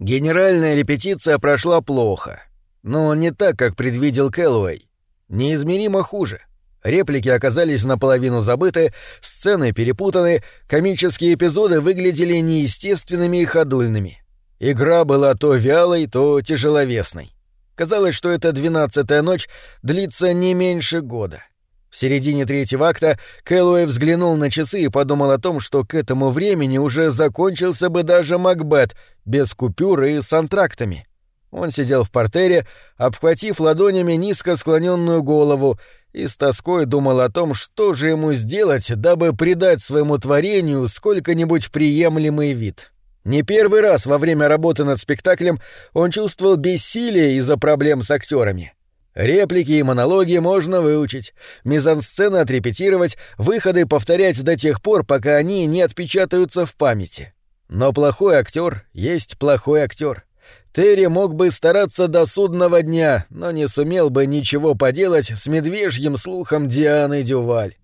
Генеральная репетиция прошла плохо. Но не так, как предвидел Кэллоуэй. Неизмеримо хуже. Реплики оказались наполовину забыты, сцены перепутаны, комические эпизоды выглядели неестественными и ходульными. Игра была то вялой, то тяжеловесной. Казалось, что эта двенадцатая ночь длится не меньше года. В середине третьего акта Кэллоуэй взглянул на часы и подумал о том, что к этому времени уже закончился бы даже Макбет без купюр и с антрактами. Он сидел в портере, обхватив ладонями низко склоненную голову, и с тоской думал о том, что же ему сделать, дабы придать своему творению сколько-нибудь приемлемый вид. Не первый раз во время работы над спектаклем он чувствовал бессилие из-за проблем с актерами. Реплики и монологи можно выучить, мизансцены отрепетировать, выходы повторять до тех пор, пока они не отпечатаются в памяти. Но плохой актер есть плохой актер. Терри мог бы стараться до судного дня, но не сумел бы ничего поделать с медвежьим слухом Дианы Дюваль.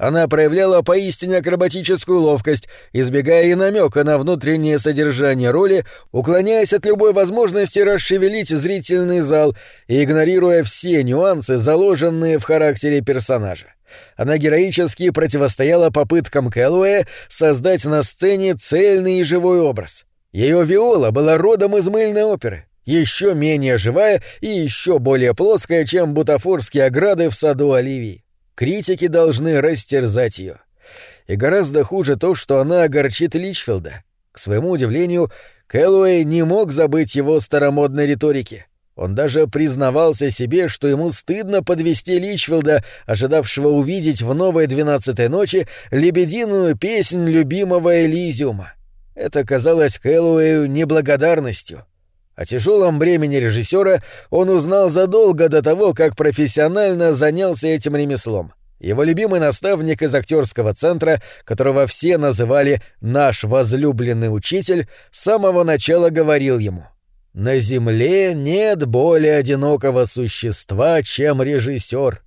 Она проявляла поистине акробатическую ловкость, избегая и намека на внутреннее содержание роли, уклоняясь от любой возможности расшевелить зрительный зал и игнорируя все нюансы, заложенные в характере персонажа. Она героически противостояла попыткам Кэллоуэя создать на сцене цельный и живой образ. Ее виола была родом из мыльной оперы, еще менее живая и еще более плоская, чем бутафорские ограды в саду Оливии. Критики должны растерзать ее. И гораздо хуже то, что она огорчит Личфилда. К своему удивлению, Кэллоуэй не мог забыть его старомодной риторики. Он даже признавался себе, что ему стыдно подвести Личфилда, ожидавшего увидеть в новой двенадцатой ночи лебединую песнь любимого Элизиума. Это казалось Кэллоуэю неблагодарностью. О тяжелом бремени режиссера он узнал задолго до того, как профессионально занялся этим ремеслом. Его любимый наставник из актерского центра, которого все называли «наш возлюбленный учитель», с самого начала говорил ему «На земле нет более одинокого существа, чем режиссер.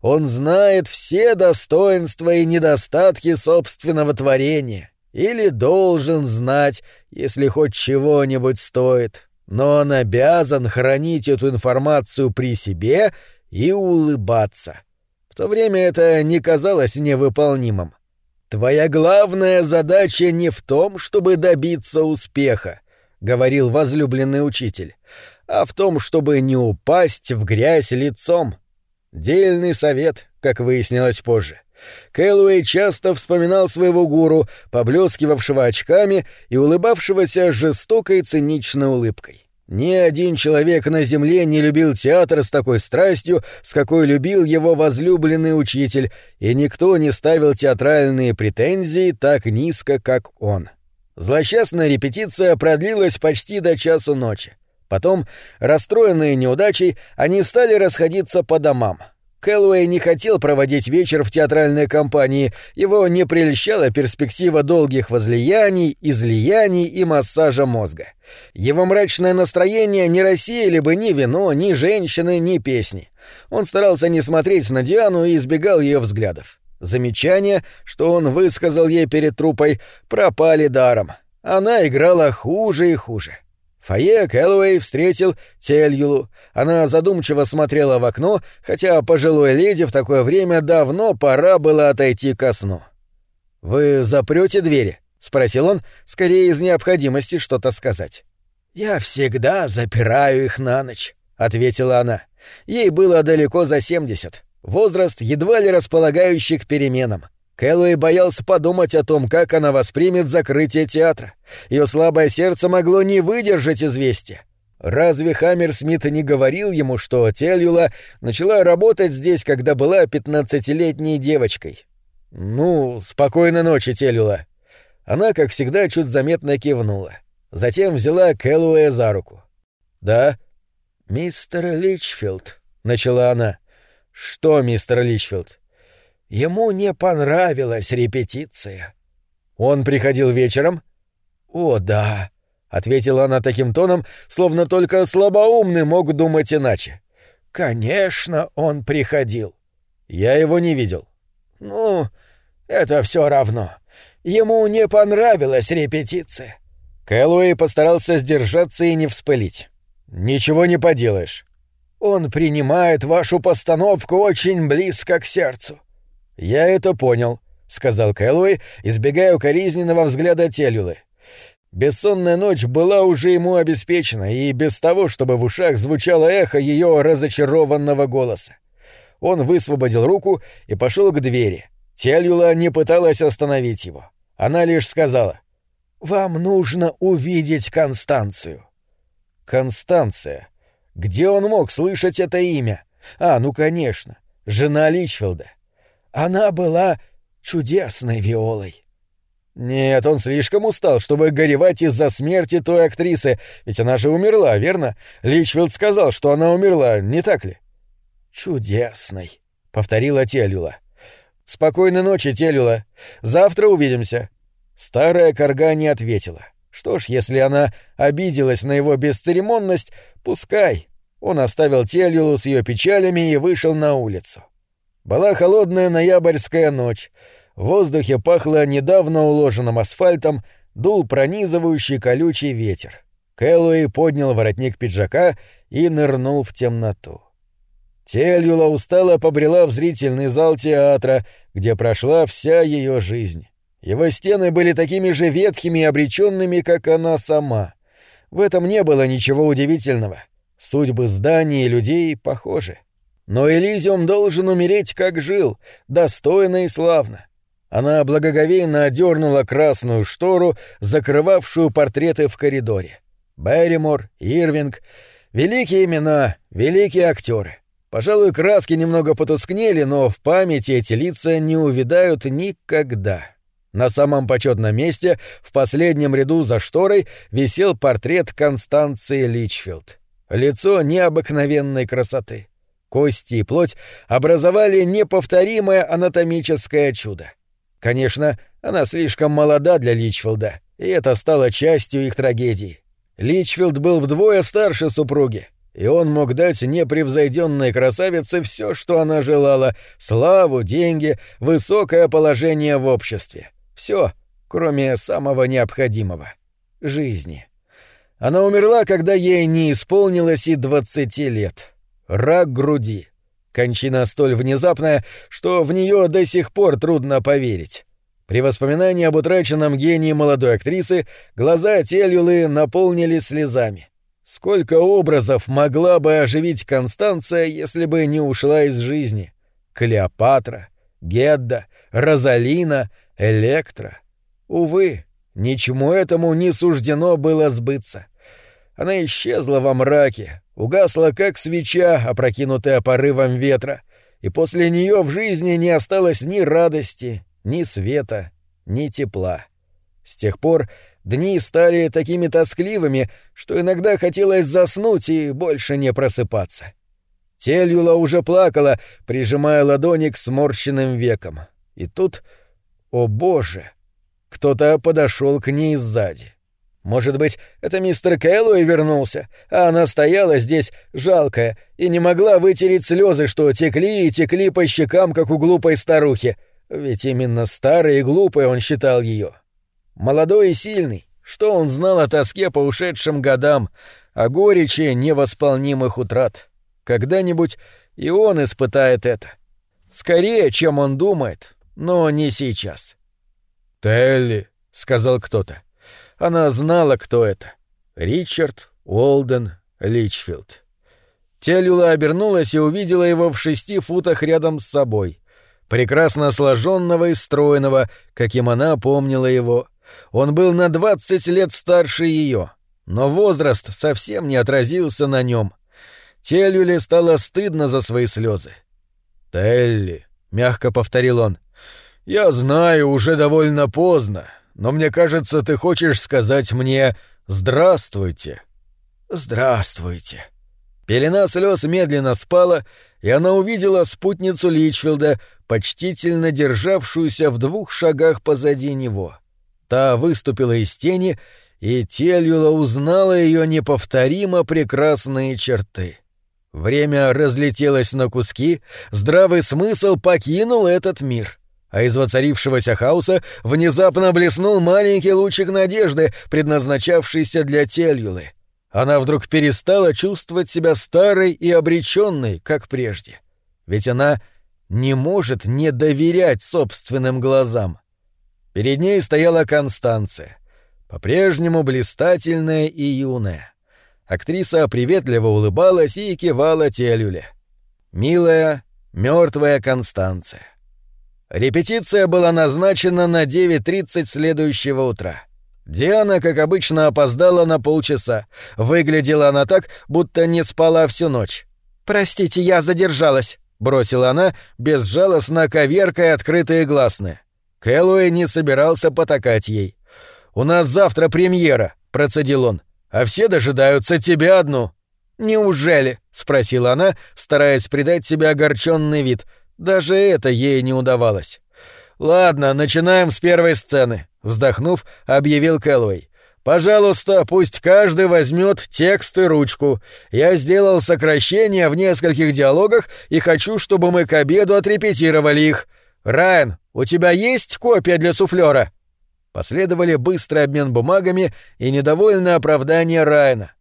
Он знает все достоинства и недостатки собственного творения. Или должен знать, если хоть чего-нибудь стоит но он обязан хранить эту информацию при себе и улыбаться. В то время это не казалось невыполнимым. «Твоя главная задача не в том, чтобы добиться успеха», — говорил возлюбленный учитель, «а в том, чтобы не упасть в грязь лицом». Дельный совет, как выяснилось позже. Кэллоуэй часто вспоминал своего гуру, поблескивавшего очками и улыбавшегося жестокой циничной улыбкой. Ни один человек на земле не любил театр с такой страстью, с какой любил его возлюбленный учитель, и никто не ставил театральные претензии так низко, как он. Злосчастная репетиция продлилась почти до часу ночи. Потом, расстроенные неудачей, они стали расходиться по домам — Кэллоуэй не хотел проводить вечер в театральной компании, его не прельщала перспектива долгих возлияний, излияний и массажа мозга. Его мрачное настроение не рассеяли бы ни вино, ни женщины, ни песни. Он старался не смотреть на Диану и избегал ее взглядов. Замечания, что он высказал ей перед трупой, пропали даром. Она играла хуже и хуже. Фойе Кэллоуэй встретил Тельюлу. Она задумчиво смотрела в окно, хотя пожилой леди в такое время давно пора было отойти ко сну. «Вы запрете двери?» — спросил он, скорее из необходимости что-то сказать. «Я всегда запираю их на ночь», — ответила она. Ей было далеко за семьдесят. Возраст едва ли располагающий к переменам. Кэллоуэй боялся подумать о том, как она воспримет закрытие театра. Ее слабое сердце могло не выдержать известия. Разве Хаммерсмит не говорил ему, что Тельюла начала работать здесь, когда была пятнадцатилетней девочкой? Ну, спокойной ночи, Тельюла. Она, как всегда, чуть заметно кивнула. Затем взяла Кэллоуэя за руку. Да. Мистер Личфилд, начала она. Что, мистер Личфилд? Ему не понравилась репетиция. Он приходил вечером? О, да. — ответила она таким тоном, словно только слабоумный мог думать иначе. «Конечно, он приходил». «Я его не видел». «Ну, это все равно. Ему не понравилась репетиция. Кэллоуэй постарался сдержаться и не вспылить. «Ничего не поделаешь. Он принимает вашу постановку очень близко к сердцу». «Я это понял», — сказал Кэллоуэй, избегая укоризненного взгляда Телюлы. Бессонная ночь была уже ему обеспечена, и без того, чтобы в ушах звучало эхо ее разочарованного голоса. Он высвободил руку и пошел к двери. Тельюла не пыталась остановить его. Она лишь сказала «Вам нужно увидеть Констанцию». Констанция. Где он мог слышать это имя? А, ну конечно, жена Личфилда. Она была чудесной Виолой. Нет, он слишком устал, чтобы горевать из-за смерти той актрисы, ведь она же умерла, верно? Личфилд сказал, что она умерла, не так ли? Чудесной, повторила Телюла. Спокойной ночи, Телюла. Завтра увидимся. Старая корга не ответила. Что ж, если она обиделась на его бесцеремонность, пускай. Он оставил Телюлу с ее печалями и вышел на улицу. Была холодная ноябрьская ночь. В воздухе пахло недавно уложенным асфальтом, дул пронизывающий колючий ветер. Кэллоуэй поднял воротник пиджака и нырнул в темноту. Тельюла устало побрела в зрительный зал театра, где прошла вся ее жизнь. Его стены были такими же ветхими и обреченными, как она сама. В этом не было ничего удивительного. Судьбы зданий и людей похожи. Но Элизиум должен умереть, как жил, достойно и славно. Она благоговейно одернула красную штору, закрывавшую портреты в коридоре. Берримор, Ирвинг — великие имена, великие актеры. Пожалуй, краски немного потускнели, но в памяти эти лица не увядают никогда. На самом почетном месте, в последнем ряду за шторой, висел портрет Констанции Личфилд. Лицо необыкновенной красоты. Кости и плоть образовали неповторимое анатомическое чудо. Конечно, она слишком молода для Личфилда, и это стало частью их трагедии. Личфилд был вдвое старше супруги, и он мог дать непревзойденной красавице все, что она желала — славу, деньги, высокое положение в обществе. Все, кроме самого необходимого — жизни. Она умерла, когда ей не исполнилось и двадцати лет. Рак груди. Кончина столь внезапная, что в нее до сих пор трудно поверить. При воспоминании об утраченном гении молодой актрисы глаза Тельюлы наполнились слезами. Сколько образов могла бы оживить Констанция, если бы не ушла из жизни? Клеопатра, Гедда, Розалина, Электра. Увы, ничему этому не суждено было сбыться. Она исчезла во мраке, угасла как свеча, опрокинутая порывом ветра, и после нее в жизни не осталось ни радости, ни света, ни тепла. С тех пор дни стали такими тоскливыми, что иногда хотелось заснуть и больше не просыпаться. Тельюла уже плакала, прижимая ладони к сморщенным векам. И тут, о боже, кто-то подошел к ней сзади. Может быть, это мистер Кэллоуэй вернулся, а она стояла здесь, жалкая, и не могла вытереть слезы, что текли и текли по щекам, как у глупой старухи. Ведь именно старой и глупой он считал ее. Молодой и сильный, что он знал о тоске по ушедшим годам, о горечи невосполнимых утрат. Когда-нибудь и он испытает это. Скорее, чем он думает, но не сейчас. «Телли», — сказал кто-то. Она знала, кто это. Ричард Уолден Личфилд. Телюла обернулась и увидела его в шести футах рядом с собой. Прекрасно сложенного и стройного, каким она помнила его. Он был на двадцать лет старше ее, но возраст совсем не отразился на нем. Телюле стало стыдно за свои слезы. «Телли», — мягко повторил он, — «я знаю, уже довольно поздно, но мне кажется, ты хочешь сказать мне «здравствуйте». «Здравствуйте». Пелена слез медленно спала, и она увидела спутницу Личфилда, почтительно державшуюся в двух шагах позади него. Та выступила из тени, и Тельюла узнала ее неповторимо прекрасные черты. Время разлетелось на куски, здравый смысл покинул этот мир — а из воцарившегося хаоса внезапно блеснул маленький лучик надежды, предназначавшийся для Тельюлы. Она вдруг перестала чувствовать себя старой и обреченной, как прежде. Ведь она не может не доверять собственным глазам. Перед ней стояла Констанция, по-прежнему блистательная и юная. Актриса приветливо улыбалась и кивала Телюле. Милая, мертвая Констанция. Репетиция была назначена на 9.30 следующего утра. Диана, как обычно, опоздала на полчаса. Выглядела она так, будто не спала всю ночь. «Простите, я задержалась», — бросила она, безжалостно коверкая открытые гласные. Кэллоуэй не собирался потакать ей. «У нас завтра премьера», — процедил он, — «а все дожидаются тебя одну». «Неужели?» — спросила она, стараясь придать себе огорченный вид. Даже это ей не удавалось. «Ладно, начинаем с первой сцены», — вздохнув, объявил Кэллоуэй. «Пожалуйста, пусть каждый возьмет текст и ручку. Я сделал сокращения в нескольких диалогах и хочу, чтобы мы к обеду отрепетировали их. Райан, у тебя есть копия для суфлера? Последовали быстрый обмен бумагами и недовольное оправдание Райана.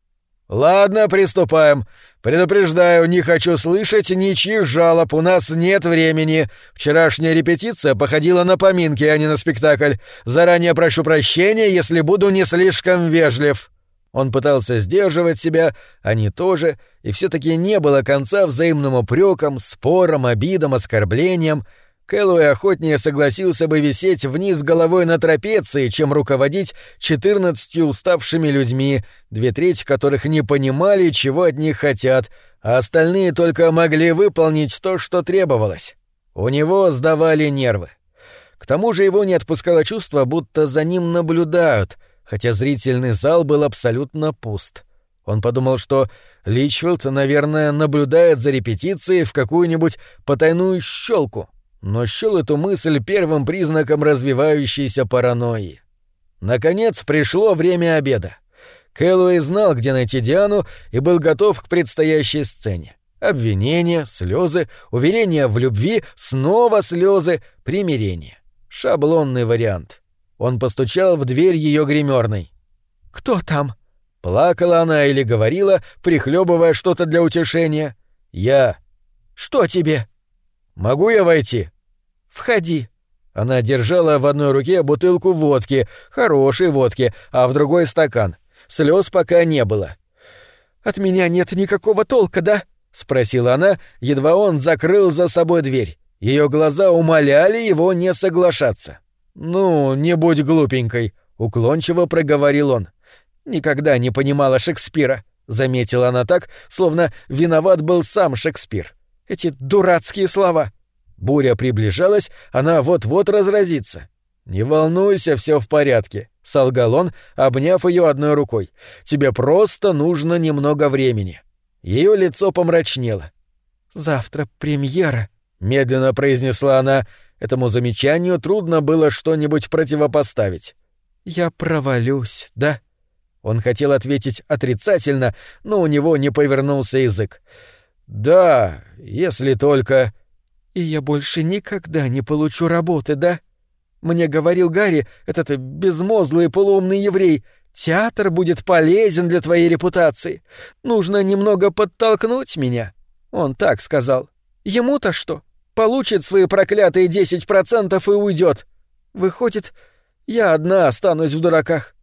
«Ладно, приступаем. Предупреждаю, не хочу слышать ничьих жалоб, у нас нет времени. Вчерашняя репетиция походила на поминки, а не на спектакль. Заранее прошу прощения, если буду не слишком вежлив». Он пытался сдерживать себя, они тоже, и все таки не было конца взаимным упрекам, спорам, обидам, оскорблениям, Кэллоуэй охотнее согласился бы висеть вниз головой на трапеции, чем руководить четырнадцатью уставшими людьми, две трети которых не понимали, чего от них хотят, а остальные только могли выполнить то, что требовалось. У него сдавали нервы. К тому же его не отпускало чувство, будто за ним наблюдают, хотя зрительный зал был абсолютно пуст. Он подумал, что Личфилд, наверное, наблюдает за репетицией в какую-нибудь потайную щелку — но счел эту мысль первым признаком развивающейся паранойи. Наконец пришло время обеда. Кэллоуэй знал, где найти Диану, и был готов к предстоящей сцене. Обвинения, слезы, уверения в любви, снова слезы, примирение. Шаблонный вариант. Он постучал в дверь ее гримерной. «Кто там?» Плакала она или говорила, прихлебывая что-то для утешения. «Я». «Что тебе?» «Могу я войти?» «Входи». Она держала в одной руке бутылку водки, хорошей водки, а в другой стакан. Слез пока не было. «От меня нет никакого толка, да?» — спросила она, едва он закрыл за собой дверь. Ее глаза умоляли его не соглашаться. «Ну, не будь глупенькой», — уклончиво проговорил он. «Никогда не понимала Шекспира», — заметила она так, словно виноват был сам Шекспир. «Эти дурацкие слова. Буря приближалась, она вот-вот разразится. «Не волнуйся, все в порядке», — солгал он, обняв ее одной рукой. «Тебе просто нужно немного времени». Ее лицо помрачнело. «Завтра премьера», — медленно произнесла она. Этому замечанию трудно было что-нибудь противопоставить. «Я провалюсь, да?» Он хотел ответить отрицательно, но у него не повернулся язык. «Да, если только...» И я больше никогда не получу работы, да? Мне говорил Гарри, этот безмозглый полуумный еврей, театр будет полезен для твоей репутации. Нужно немного подтолкнуть меня. Он так сказал. Ему-то что? Получит свои проклятые 10% и уйдет. Выходит, я одна останусь в дураках.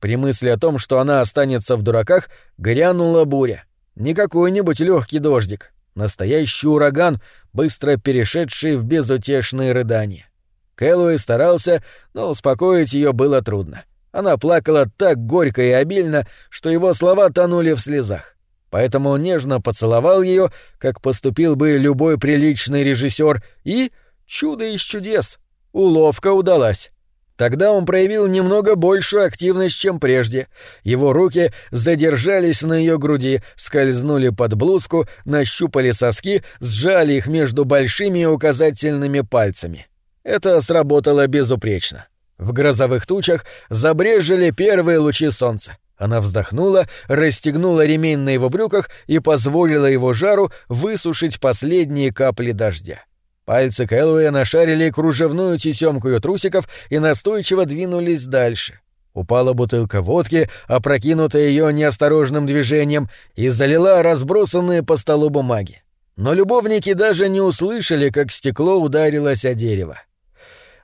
При мысли о том, что она останется в дураках, грянула буря. Не какой-нибудь легкий дождик. Настоящий ураган, быстро перешедший в безутешные рыдания. Кэллоуэй старался, но успокоить ее было трудно. Она плакала так горько и обильно, что его слова тонули в слезах. Поэтому он нежно поцеловал ее, как поступил бы любой приличный режиссер, и чудо из чудес. Уловка удалась. Тогда он проявил немного большую активность, чем прежде. Его руки задержались на ее груди, скользнули под блузку, нащупали соски, сжали их между большими и указательными пальцами. Это сработало безупречно. В грозовых тучах забрежили первые лучи солнца. Она вздохнула, расстегнула ремень на его брюках и позволила его жару высушить последние капли дождя. Пальцы Кэллоуя нашарили кружевную тесемку ее трусиков и настойчиво двинулись дальше. Упала бутылка водки, опрокинутая ее неосторожным движением, и залила разбросанные по столу бумаги. Но любовники даже не услышали, как стекло ударилось о дерево.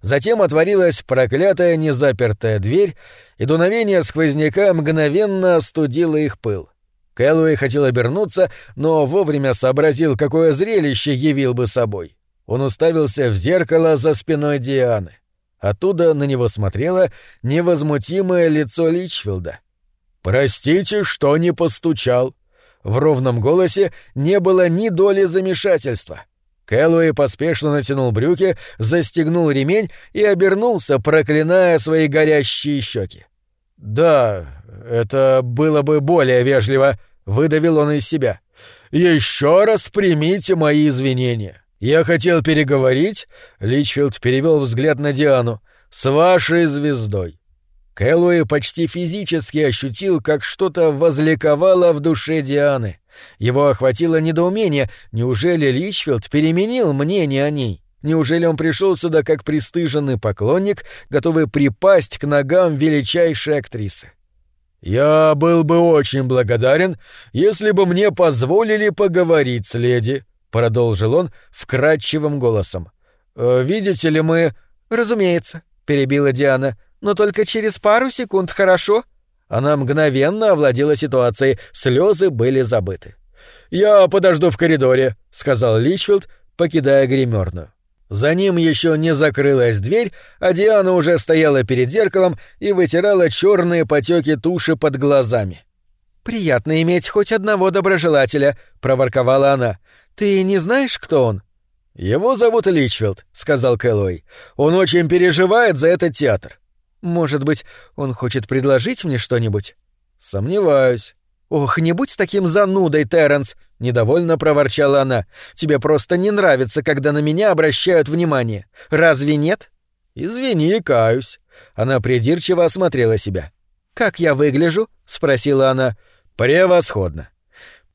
Затем отворилась проклятая незапертая дверь, и дуновение сквозняка мгновенно остудило их пыл. Кэллоуэй хотел обернуться, но вовремя сообразил, какое зрелище явил бы собой. Он уставился в зеркало за спиной Дианы. Оттуда на него смотрело невозмутимое лицо Личфилда. «Простите, что не постучал». В ровном голосе не было ни доли замешательства. Кэллоуэй поспешно натянул брюки, застегнул ремень и обернулся, проклиная свои горящие щеки. «Да, это было бы более вежливо», — выдавил он из себя. «Еще раз примите мои извинения. Я хотел переговорить», — Личфилд перевел взгляд на Диану, — «с вашей звездой». Кэллоуэй почти физически ощутил, как что-то возликовало в душе Дианы. Его охватило недоумение, неужели Личфилд переменил мнение о ней? Неужели он пришел сюда как пристыженный поклонник, готовый припасть к ногам величайшей актрисы? «Я был бы очень благодарен, если бы мне позволили поговорить с леди», — продолжил он вкрадчивым голосом. «Э, «Видите ли мы...» «Разумеется», — перебила Диана, — «но только через пару секунд, хорошо?» Она мгновенно овладела ситуацией, слезы были забыты. «Я подожду в коридоре», — сказал Личфилд, покидая гримерную. За ним еще не закрылась дверь, а Диана уже стояла перед зеркалом и вытирала черные потеки туши под глазами. «Приятно иметь хоть одного доброжелателя», — проворковала она. «Ты не знаешь, кто он?» «Его зовут Личфилд», — сказал Кэллоуэй. «Он очень переживает за этот театр». «Может быть, он хочет предложить мне что-нибудь?» «Сомневаюсь». «Ох, не будь таким занудой, Терренс!» — недовольно проворчала она. «Тебе просто не нравится, когда на меня обращают внимание. Разве нет?» «Извини, каюсь». Она придирчиво осмотрела себя. «Как я выгляжу?» — спросила она. «Превосходно».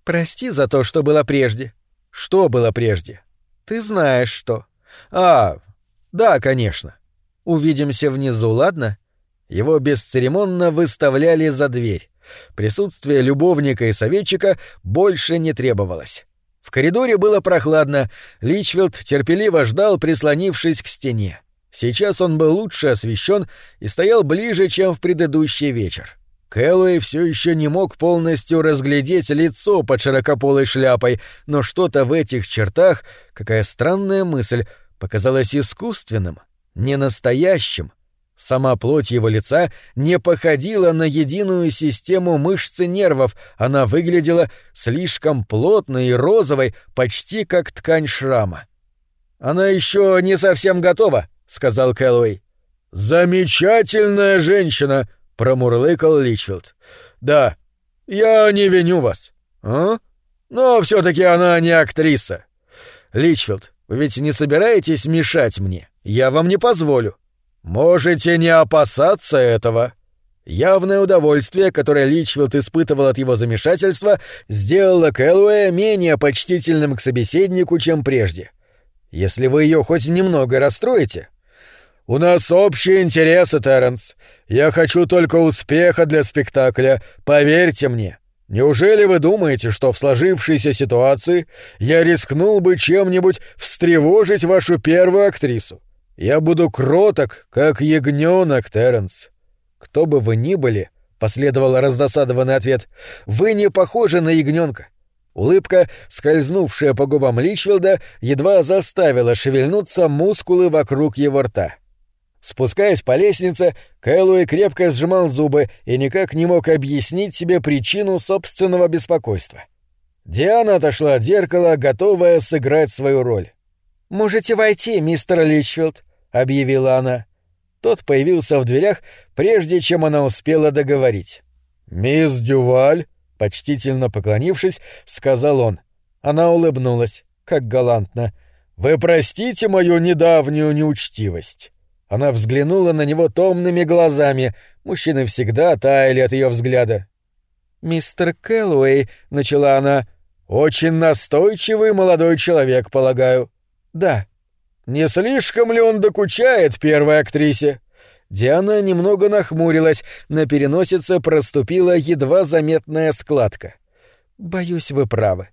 «Прости за то, что было прежде». «Что было прежде?» «Ты знаешь, что». «А, да, конечно». «Увидимся внизу, ладно?» Его бесцеремонно выставляли за дверь. Присутствие любовника и советчика больше не требовалось. В коридоре было прохладно, Личфилд терпеливо ждал, прислонившись к стене. Сейчас он был лучше освещен и стоял ближе, чем в предыдущий вечер. Кэллоуэй все еще не мог полностью разглядеть лицо под широкополой шляпой, но что-то в этих чертах, какая странная мысль, показалось искусственным, ненастоящим, Сама плоть его лица не походила на единую систему мышц и нервов, она выглядела слишком плотной и розовой, почти как ткань шрама. «Она еще не совсем готова», — сказал Кэллоуэй. «Замечательная женщина», — промурлыкал Личфилд. «Да, я не виню вас. А? Но все таки она не актриса. Личфилд, вы ведь не собираетесь мешать мне? Я вам не позволю». «Можете не опасаться этого». Явное удовольствие, которое Личфилд испытывал от его замешательства, сделало Кэллоуэ менее почтительным к собеседнику, чем прежде. «Если вы ее хоть немного расстроите...» «У нас общие интересы, Терренс. Я хочу только успеха для спектакля, поверьте мне. Неужели вы думаете, что в сложившейся ситуации я рискнул бы чем-нибудь встревожить вашу первую актрису? Я буду кроток, как ягненок, Терренс. Кто бы вы ни были, последовал раздосадованный ответ, вы не похожи на ягненка. Улыбка, скользнувшая по губам Личфилда, едва заставила шевельнуться мускулы вокруг его рта. Спускаясь по лестнице, Кэллоуи крепко сжимал зубы и никак не мог объяснить себе причину собственного беспокойства. Диана отошла от зеркала, готовая сыграть свою роль. «Можете войти, мистер Личфилд», — объявила она. Тот появился в дверях, прежде чем она успела договорить. «Мисс Дюваль», — почтительно поклонившись, сказал он. Она улыбнулась, как галантно. «Вы простите мою недавнюю неучтивость». Она взглянула на него томными глазами. Мужчины всегда таяли от ее взгляда. «Мистер Кэллоуэй», — начала она, — «очень настойчивый молодой человек, полагаю». «Да», Не слишком ли он докучает первой актрисе? Диана немного нахмурилась, на переносице проступила едва заметная складка. «Боюсь, вы правы».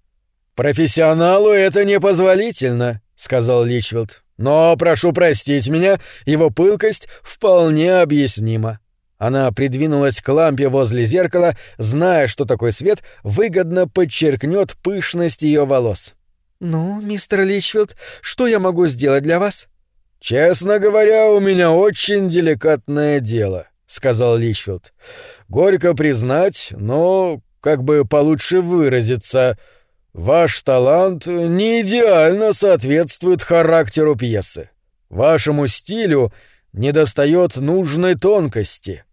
«Профессионалу это непозволительно», — сказал Личфилд. «Но, прошу простить меня, его пылкость вполне объяснима». Она придвинулась к лампе возле зеркала, зная, что такой свет выгодно подчеркнет пышность ее волос. «Ну, мистер Личфилд, что я могу сделать для вас?» «Честно говоря, у меня очень деликатное дело», — сказал Личфилд. «Горько признать, но, как бы получше выразиться, ваш талант не идеально соответствует характеру пьесы. Вашему стилю недостает нужной тонкости».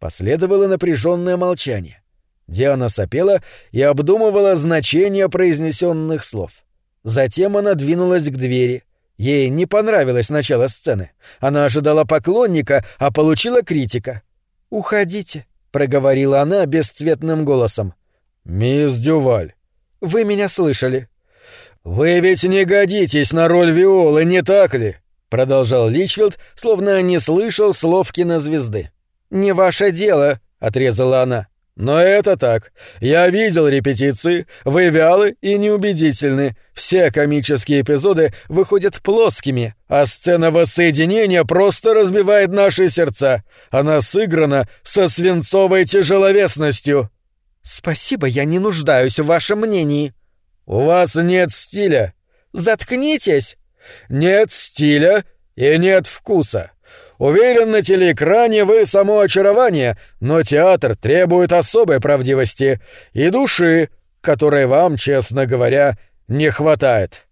Последовало напряженное молчание. Диана сопела и обдумывала значение произнесенных слов. Затем она двинулась к двери — Ей не понравилось начало сцены. Она ожидала поклонника, а получила критика. «Уходите», — проговорила она бесцветным голосом. «Мисс Дюваль». «Вы меня слышали». «Вы ведь не годитесь на роль Виолы, не так ли?» — продолжал Личфилд, словно не слышал слов кинозвезды. «Не ваше дело», — отрезала она. Но это так. Я видел репетиции, вы вялы и неубедительны. Все комические эпизоды выходят плоскими, а сцена воссоединения просто разбивает наши сердца. Она сыграна со свинцовой тяжеловесностью. Спасибо, я не нуждаюсь в вашем мнении. У вас нет стиля. Заткнитесь. Нет стиля и нет вкуса. Уверен, на телеэкране вы само очарование, но театр требует особой правдивости и души, которой вам, честно говоря, не хватает.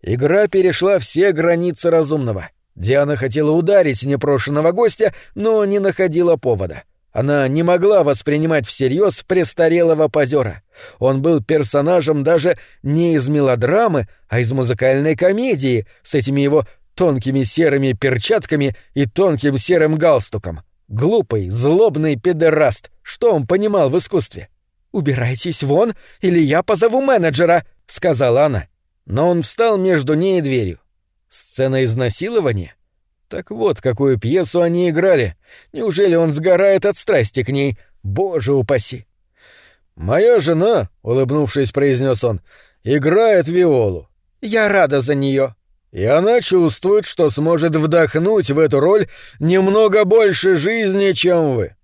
Игра перешла все границы разумного. Диана хотела ударить непрошенного гостя, но не находила повода. Она не могла воспринимать всерьез престарелого позера. Он был персонажем даже не из мелодрамы, а из музыкальной комедии с этими его тонкими серыми перчатками и тонким серым галстуком. Глупый, злобный педераст. Что он понимал в искусстве? «Убирайтесь вон, или я позову менеджера», — сказала она. Но он встал между ней и дверью. Сцена изнасилования? Так вот, какую пьесу они играли. Неужели он сгорает от страсти к ней? Боже упаси! «Моя жена», — улыбнувшись, произнес он, — «играет виолу». «Я рада за нее и она чувствует, что сможет вдохнуть в эту роль немного больше жизни, чем вы.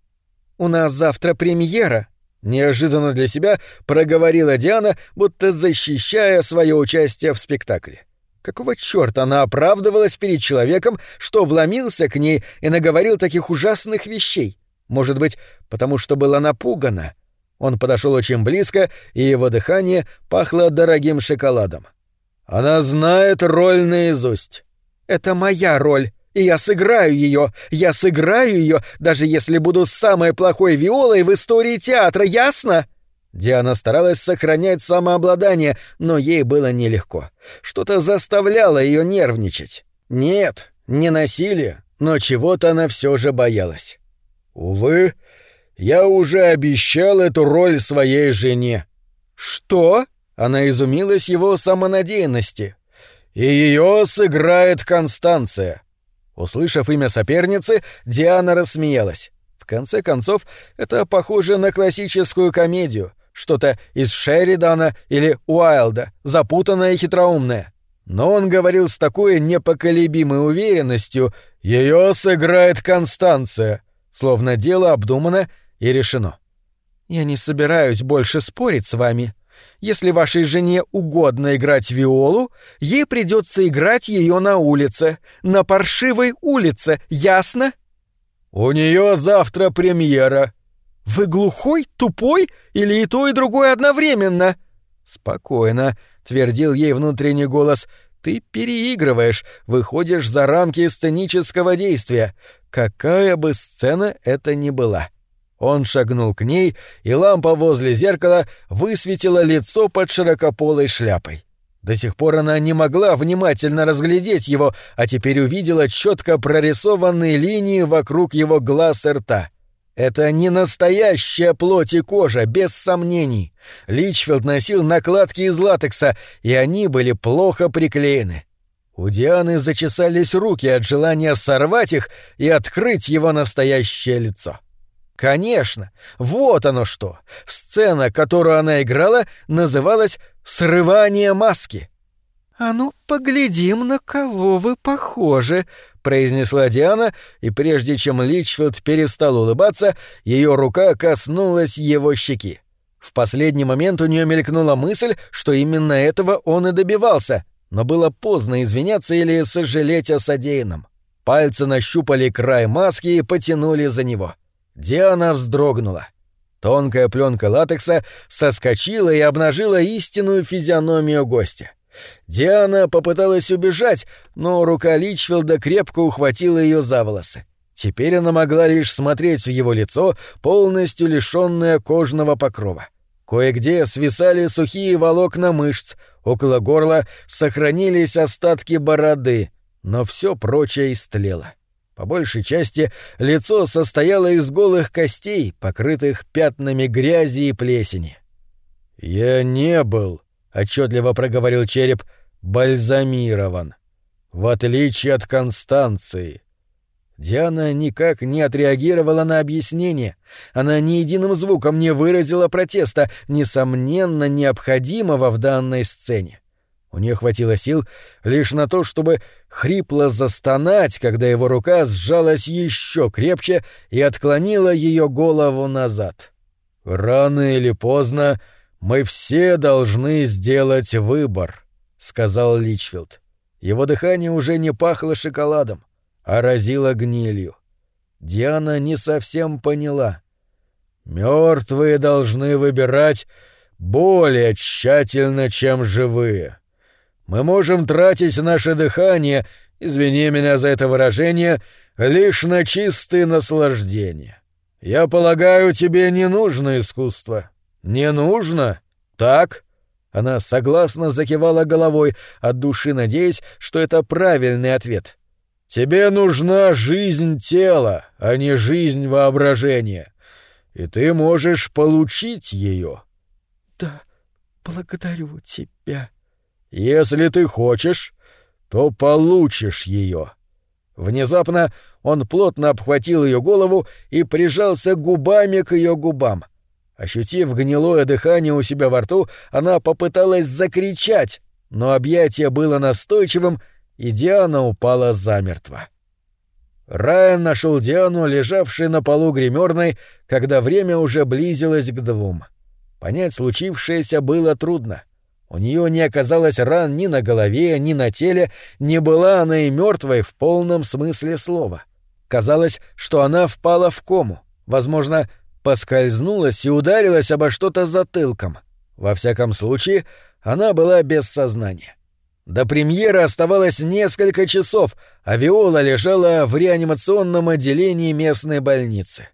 У нас завтра премьера, неожиданно для себя проговорила Диана, будто защищая свое участие в спектакле. Какого чёрта она оправдывалась перед человеком, что вломился к ней и наговорил таких ужасных вещей? Может быть, потому что была напугана? Он подошел очень близко, и его дыхание пахло дорогим шоколадом. — она знает роль наизусть. Это моя роль, и я сыграю ее. Я сыграю ее, даже если буду самой плохой виолой в истории театра, ясно? Диана старалась сохранять самообладание, но ей было нелегко. Что-то заставляло ее нервничать. Нет, не насилие, но чего-то она все же боялась. Увы, я уже обещал эту роль своей жене. Что? Она изумилась его самонадеянности. «И ее сыграет Констанция». Услышав имя соперницы, Диана рассмеялась. В конце концов, это похоже на классическую комедию, что-то из Шеридана или Уайлда, запутанное и хитроумное. Но он говорил с такой непоколебимой уверенностью «Ее сыграет Констанция», словно дело обдумано и решено. «Я не собираюсь больше спорить с вами», если вашей жене угодно играть виолу, ей придется играть ее на улице, на паршивой улице, ясно? У нее завтра премьера. Вы глухой, тупой или и то, и другое одновременно? Спокойно, твердил ей внутренний голос. Ты переигрываешь, выходишь за рамки сценического действия, какая бы сцена это ни была. Он шагнул к ней, и лампа возле зеркала высветила лицо под широкополой шляпой. До сих пор она не могла внимательно разглядеть его, а теперь увидела четко прорисованные линии вокруг его глаз и рта. Это не настоящая плоть и кожа, без сомнений. Личфилд носил накладки из латекса, и они были плохо приклеены. У Дианы зачесались руки от желания сорвать их и открыть его настоящее лицо. Конечно, вот оно что. Сцена, которую она играла, называлась «Срывание маски». «А ну, поглядим, на кого вы похожи», — произнесла Диана, и прежде чем Личфилд перестал улыбаться, ее рука коснулась его щеки. В последний момент у нее мелькнула мысль, что именно этого он и добивался, но было поздно извиняться или сожалеть о содеянном. Пальцы нащупали край маски и потянули за него. Диана вздрогнула. Тонкая пленка латекса соскочила и обнажила истинную физиономию гостя. Диана попыталась убежать, но рука Личфилда крепко ухватила ее за волосы. Теперь она могла лишь смотреть в его лицо, полностью лишённое кожного покрова. Кое-где свисали сухие волокна мышц, около горла сохранились остатки бороды, но все прочее истлело. По большей части лицо состояло из голых костей, покрытых пятнами грязи и плесени. «Я не был», — отчетливо проговорил череп, — «бальзамирован. В отличие от Констанции. Диана никак не отреагировала на объяснение. Она ни единым звуком не выразила протеста, несомненно необходимого в данной сцене. У нее хватило сил лишь на то, чтобы хрипло застонать, когда его рука сжалась еще крепче и отклонила ее голову назад. «Рано или поздно мы все должны сделать выбор», — сказал Личфилд. Его дыхание уже не пахло шоколадом а разила гнилью. Диана не совсем поняла. Мертвые должны выбирать более тщательно, чем живые. Мы можем тратить наше дыхание, извини меня за это выражение, лишь на чистые наслаждения. Я полагаю, тебе не нужно искусство. Не нужно? Так? Она согласно закивала головой, от души надеясь, что это правильный ответ. Тебе нужна жизнь тела, а не жизнь воображения. И ты можешь получить ее. Да, благодарю тебя. Если ты хочешь, то получишь ее. Внезапно он плотно обхватил ее голову и прижался губами к ее губам. Ощутив гнилое дыхание у себя во рту, она попыталась закричать, но объятие было настойчивым и Диана упала замертво. Райан нашел Диану, лежавшей на полу гримерной, когда время уже близилось к двум. Понять случившееся было трудно. У нее не оказалось ран ни на голове, ни на теле, не была она и мертвой в полном смысле слова. Казалось, что она впала в кому, возможно, поскользнулась и ударилась обо что-то затылком. Во всяком случае, она была без сознания. До премьеры оставалось несколько часов, а Виола лежала в реанимационном отделении местной больницы.